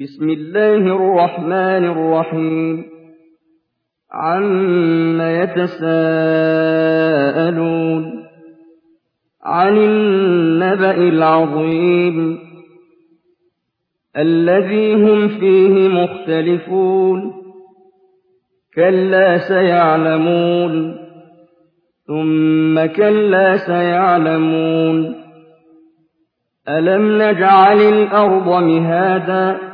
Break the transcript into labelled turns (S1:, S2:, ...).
S1: بسم الله الرحمن الرحيم. عم يتساءلون عن النبأ العظيم الذي هم فيه مختلفون كلا سيعلمون ثم كلا سيعلمون ألم نجعل الأرض مهادا